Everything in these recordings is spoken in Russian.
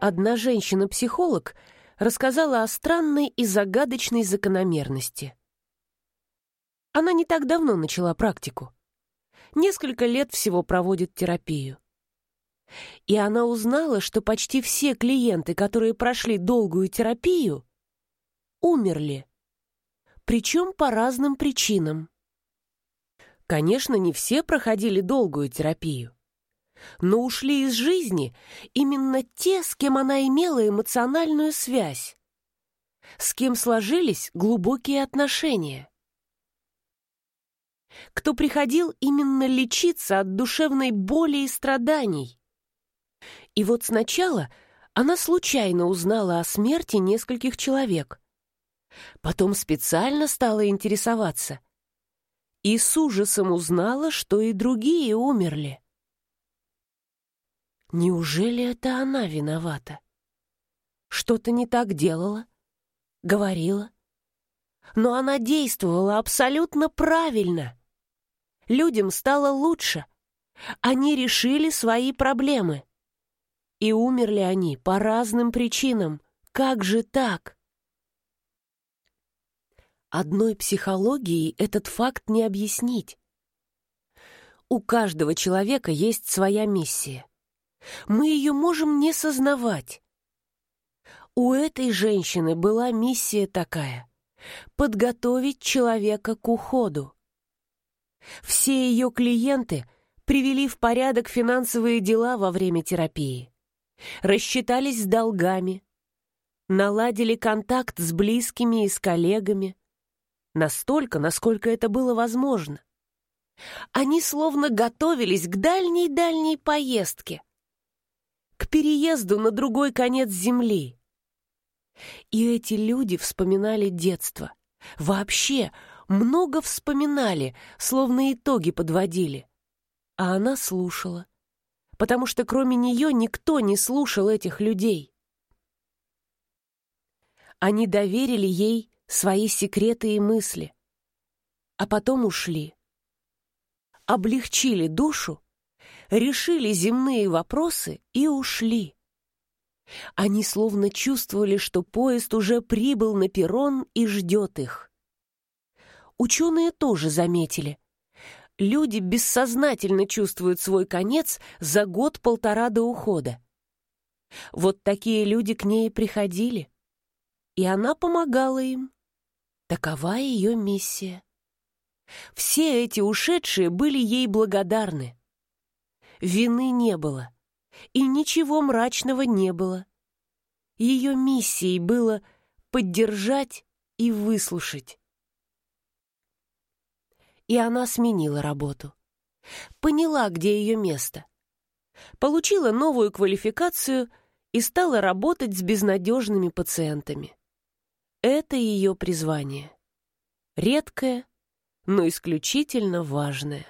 Одна женщина-психолог рассказала о странной и загадочной закономерности. Она не так давно начала практику. Несколько лет всего проводит терапию. И она узнала, что почти все клиенты, которые прошли долгую терапию, умерли. Причем по разным причинам. Конечно, не все проходили долгую терапию но ушли из жизни именно те, с кем она имела эмоциональную связь, с кем сложились глубокие отношения. Кто приходил именно лечиться от душевной боли и страданий. И вот сначала она случайно узнала о смерти нескольких человек. Потом специально стала интересоваться. И с ужасом узнала, что и другие умерли. Неужели это она виновата? Что-то не так делала? Говорила? Но она действовала абсолютно правильно. Людям стало лучше. Они решили свои проблемы. И умерли они по разным причинам. Как же так? Одной психологией этот факт не объяснить. У каждого человека есть своя миссия мы ее можем не сознавать. У этой женщины была миссия такая — подготовить человека к уходу. Все ее клиенты привели в порядок финансовые дела во время терапии, рассчитались с долгами, наладили контакт с близкими и с коллегами, настолько, насколько это было возможно. Они словно готовились к дальней-дальней поездке, к переезду на другой конец земли. И эти люди вспоминали детство. Вообще, много вспоминали, словно итоги подводили. А она слушала, потому что кроме нее никто не слушал этих людей. Они доверили ей свои секреты и мысли, а потом ушли. Облегчили душу решили земные вопросы и ушли. Они словно чувствовали, что поезд уже прибыл на перрон и ждет их. Ученые тоже заметили. Люди бессознательно чувствуют свой конец за год-полтора до ухода. Вот такие люди к ней приходили, и она помогала им. Такова ее миссия. Все эти ушедшие были ей благодарны. Вины не было. И ничего мрачного не было. Ее миссией было поддержать и выслушать. И она сменила работу. Поняла, где ее место. Получила новую квалификацию и стала работать с безнадежными пациентами. Это ее призвание. Редкое, но исключительно важное.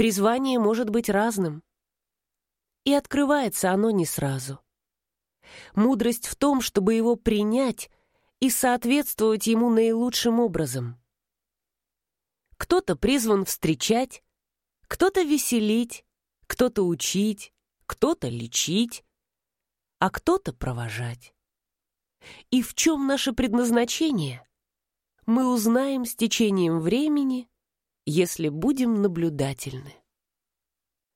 Призвание может быть разным. И открывается оно не сразу. Мудрость в том, чтобы его принять и соответствовать ему наилучшим образом. Кто-то призван встречать, кто-то веселить, кто-то учить, кто-то лечить, а кто-то провожать. И в чем наше предназначение, мы узнаем с течением времени если будем наблюдательны.